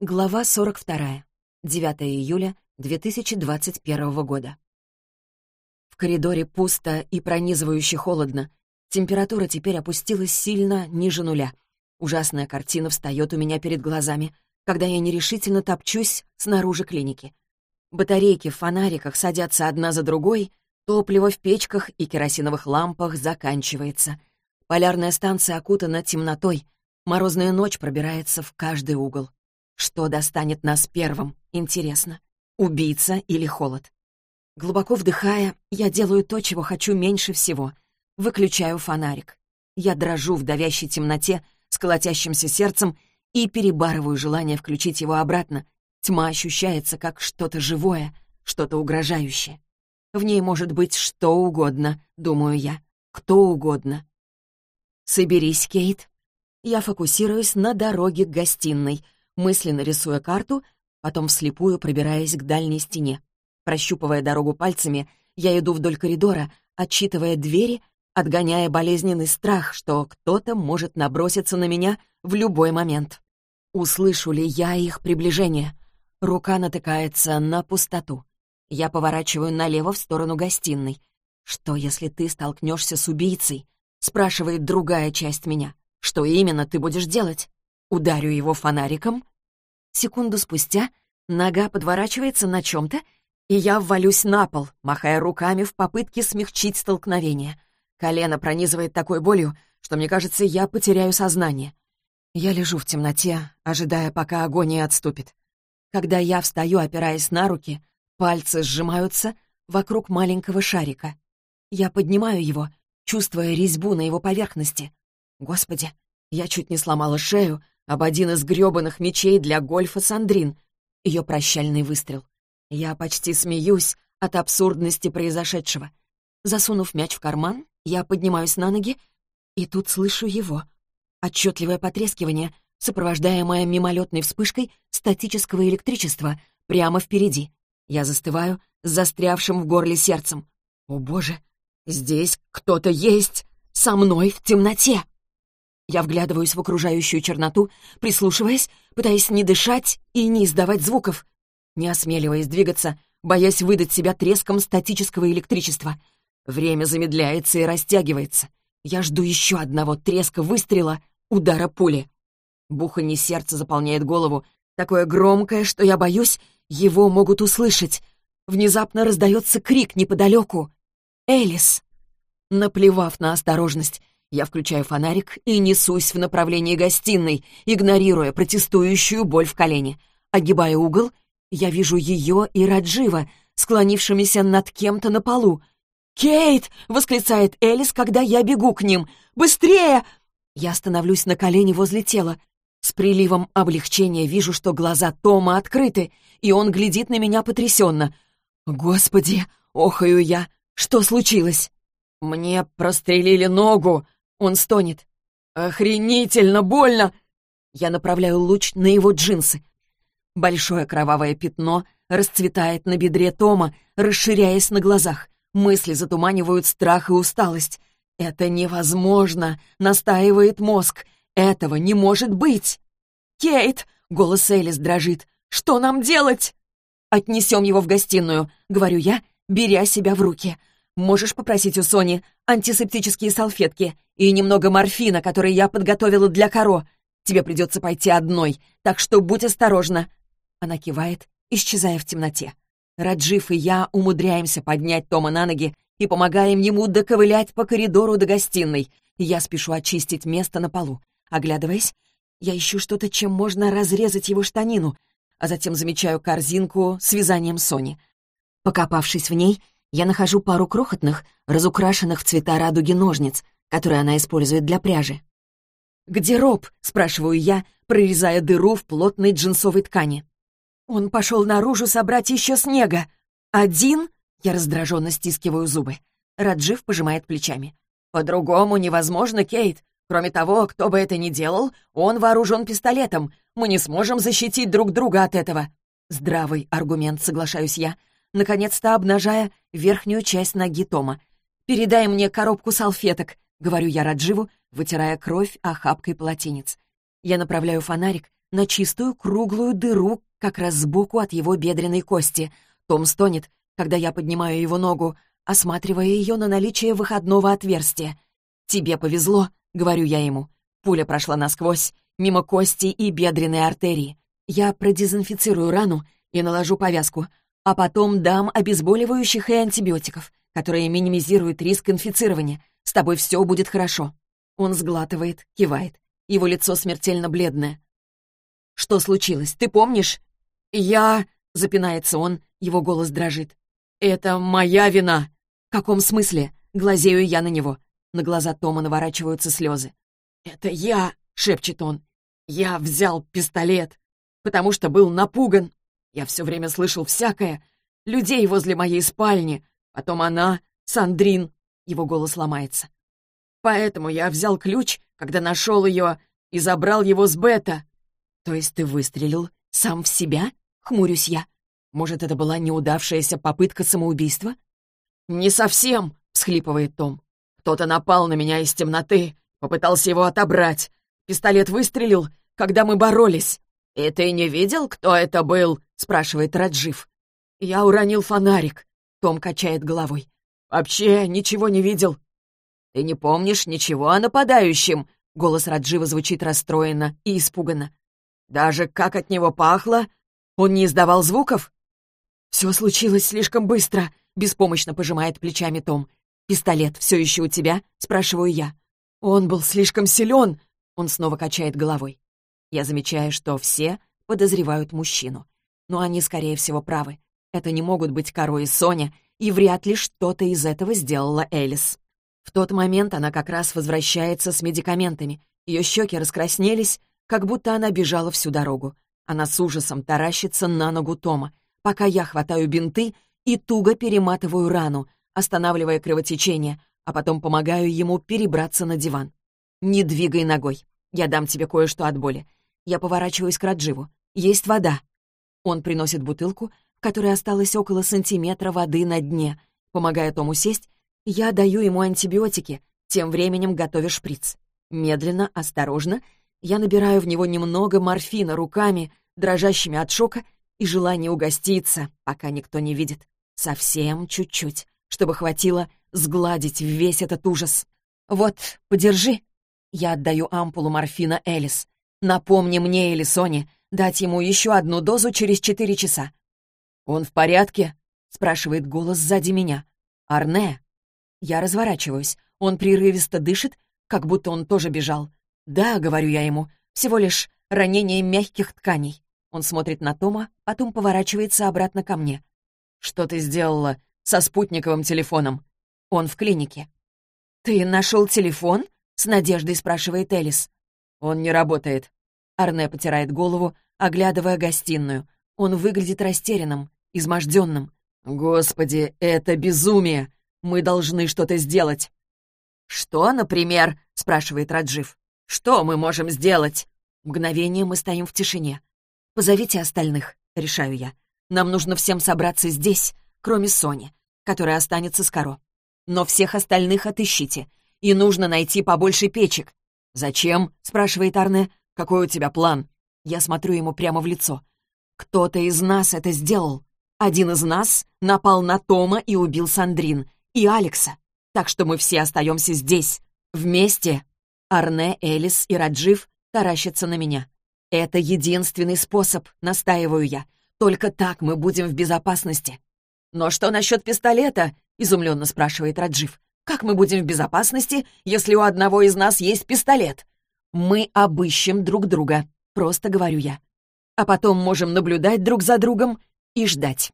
Глава 42. 9 июля 2021 года. В коридоре пусто и пронизывающе холодно. Температура теперь опустилась сильно ниже нуля. Ужасная картина встает у меня перед глазами, когда я нерешительно топчусь снаружи клиники. Батарейки в фонариках садятся одна за другой, топливо в печках и керосиновых лампах заканчивается. Полярная станция окутана темнотой, морозная ночь пробирается в каждый угол. Что достанет нас первым, интересно? Убийца или холод? Глубоко вдыхая, я делаю то, чего хочу меньше всего. Выключаю фонарик. Я дрожу в давящей темноте с колотящимся сердцем и перебарываю желание включить его обратно. Тьма ощущается как что-то живое, что-то угрожающее. В ней может быть что угодно, думаю я, кто угодно. «Соберись, Кейт». Я фокусируюсь на дороге к гостиной — мысленно рисуя карту, потом вслепую пробираясь к дальней стене. Прощупывая дорогу пальцами, я иду вдоль коридора, отчитывая двери, отгоняя болезненный страх, что кто-то может наброситься на меня в любой момент. Услышу ли я их приближение? Рука натыкается на пустоту. Я поворачиваю налево в сторону гостиной. «Что, если ты столкнешься с убийцей?» — спрашивает другая часть меня. «Что именно ты будешь делать?» Ударю его фонариком. Секунду спустя нога подворачивается на чем-то, и я ввалюсь на пол, махая руками в попытке смягчить столкновение. Колено пронизывает такой болью, что, мне кажется, я потеряю сознание. Я лежу в темноте, ожидая, пока агония отступит. Когда я встаю, опираясь на руки, пальцы сжимаются вокруг маленького шарика. Я поднимаю его, чувствуя резьбу на его поверхности. Господи, я чуть не сломала шею, об один из грёбаных мечей для гольфа Сандрин. Ее прощальный выстрел. Я почти смеюсь от абсурдности произошедшего. Засунув мяч в карман, я поднимаюсь на ноги, и тут слышу его. Отчетливое потрескивание, сопровождаемое мимолетной вспышкой статического электричества прямо впереди. Я застываю с застрявшим в горле сердцем. О боже, здесь кто-то есть! Со мной в темноте! Я вглядываюсь в окружающую черноту, прислушиваясь, пытаясь не дышать и не издавать звуков, не осмеливаясь двигаться, боясь выдать себя треском статического электричества. Время замедляется и растягивается. Я жду еще одного треска выстрела, удара пули. Буханье сердца заполняет голову, такое громкое, что я боюсь, его могут услышать. Внезапно раздается крик неподалеку. «Элис!» Наплевав на осторожность, я включаю фонарик и несусь в направлении гостиной, игнорируя протестующую боль в колене. Огибая угол, я вижу ее и Раджива, склонившимися над кем-то на полу. «Кейт!» — восклицает Элис, когда я бегу к ним. «Быстрее!» Я становлюсь на колени возле тела. С приливом облегчения вижу, что глаза Тома открыты, и он глядит на меня потрясенно. «Господи!» — охаю я. «Что случилось?» «Мне прострелили ногу!» Он стонет. «Охренительно больно!» Я направляю луч на его джинсы. Большое кровавое пятно расцветает на бедре Тома, расширяясь на глазах. Мысли затуманивают страх и усталость. «Это невозможно!» — настаивает мозг. «Этого не может быть!» «Кейт!» — голос Элис дрожит. «Что нам делать?» «Отнесем его в гостиную», — говорю я, беря себя в руки. Можешь попросить у Сони антисептические салфетки и немного морфина, который я подготовила для Каро. Тебе придется пойти одной, так что будь осторожна». Она кивает, исчезая в темноте. Раджив и я умудряемся поднять Тома на ноги и помогаем ему доковылять по коридору до гостиной. Я спешу очистить место на полу. Оглядываясь, я ищу что-то, чем можно разрезать его штанину, а затем замечаю корзинку с вязанием Сони. Покопавшись в ней, я нахожу пару крохотных, разукрашенных в цвета радуги ножниц, которые она использует для пряжи. «Где Роб?» — спрашиваю я, прорезая дыру в плотной джинсовой ткани. «Он пошел наружу собрать еще снега. Один?» — я раздраженно стискиваю зубы. Раджив пожимает плечами. «По-другому невозможно, Кейт. Кроме того, кто бы это ни делал, он вооружен пистолетом. Мы не сможем защитить друг друга от этого». Здравый аргумент, соглашаюсь я, наконец-то обнажая верхнюю часть ноги Тома. «Передай мне коробку салфеток», — говорю я Радживу, вытирая кровь охапкой полотенец. Я направляю фонарик на чистую круглую дыру как раз сбоку от его бедренной кости. Том стонет, когда я поднимаю его ногу, осматривая ее на наличие выходного отверстия. «Тебе повезло», — говорю я ему. Пуля прошла насквозь, мимо кости и бедренной артерии. Я продезинфицирую рану и наложу повязку, а потом дам обезболивающих и антибиотиков, которые минимизируют риск инфицирования. С тобой все будет хорошо». Он сглатывает, кивает. Его лицо смертельно бледное. «Что случилось, ты помнишь?» «Я...» — запинается он, его голос дрожит. «Это моя вина!» «В каком смысле?» — глазею я на него. На глаза Тома наворачиваются слезы. «Это я!» — шепчет он. «Я взял пистолет, потому что был напуган. Я все время слышал всякое. Людей возле моей спальни. Потом она, Сандрин». Его голос ломается. «Поэтому я взял ключ, когда нашел ее, и забрал его с Бета». «То есть ты выстрелил сам в себя?» — хмурюсь я. «Может, это была неудавшаяся попытка самоубийства?» «Не совсем», — всхлипывает Том. «Кто-то напал на меня из темноты, попытался его отобрать. Пистолет выстрелил, когда мы боролись. «И ты не видел, кто это был?» — спрашивает Раджив. «Я уронил фонарик», — Том качает головой. «Вообще ничего не видел». «Ты не помнишь ничего о нападающем?» Голос Раджива звучит расстроенно и испуганно. «Даже как от него пахло? Он не издавал звуков?» «Все случилось слишком быстро», — беспомощно пожимает плечами Том. «Пистолет все еще у тебя?» — спрашиваю я. «Он был слишком силен», — он снова качает головой. Я замечаю, что все подозревают мужчину. Но они, скорее всего, правы. Это не могут быть Каро и Соня, и вряд ли что-то из этого сделала Элис. В тот момент она как раз возвращается с медикаментами. Ее щеки раскраснелись, как будто она бежала всю дорогу. Она с ужасом таращится на ногу Тома, пока я хватаю бинты и туго перематываю рану, останавливая кровотечение, а потом помогаю ему перебраться на диван. «Не двигай ногой. Я дам тебе кое-что от боли». Я поворачиваюсь к Радживу. «Есть вода». Он приносит бутылку, которой осталось около сантиметра воды на дне. Помогая Тому сесть, я даю ему антибиотики, тем временем готовя шприц. Медленно, осторожно, я набираю в него немного морфина руками, дрожащими от шока и желания угоститься, пока никто не видит. Совсем чуть-чуть, чтобы хватило сгладить весь этот ужас. «Вот, подержи». Я отдаю ампулу морфина Элис. «Напомни мне или Соне дать ему еще одну дозу через четыре часа». «Он в порядке?» — спрашивает голос сзади меня. «Арне?» Я разворачиваюсь. Он прерывисто дышит, как будто он тоже бежал. «Да», — говорю я ему, — «всего лишь ранение мягких тканей». Он смотрит на Тома, потом поворачивается обратно ко мне. «Что ты сделала со спутниковым телефоном?» «Он в клинике». «Ты нашел телефон?» — с надеждой спрашивает Элис. «Он не работает». Арне потирает голову, оглядывая гостиную. Он выглядит растерянным, изможденным. «Господи, это безумие! Мы должны что-то сделать!» «Что, например?» — спрашивает Раджив. «Что мы можем сделать?» Мгновение мы стоим в тишине. «Позовите остальных», — решаю я. «Нам нужно всем собраться здесь, кроме Сони, которая останется с Каро. Но всех остальных отыщите, и нужно найти побольше печек». «Зачем?» — спрашивает Арне. «Какой у тебя план?» Я смотрю ему прямо в лицо. «Кто-то из нас это сделал. Один из нас напал на Тома и убил Сандрин, и Алекса. Так что мы все остаемся здесь, вместе Арне, Элис и Раджив таращатся на меня. «Это единственный способ», — настаиваю я. «Только так мы будем в безопасности». «Но что насчет пистолета?» — изумленно спрашивает Раджив. «Как мы будем в безопасности, если у одного из нас есть пистолет?» «Мы обыщем друг друга», — просто говорю я. «А потом можем наблюдать друг за другом и ждать».